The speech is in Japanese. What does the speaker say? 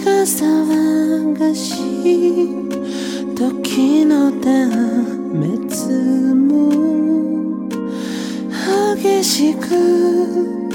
が騒がしい時の断滅も激しく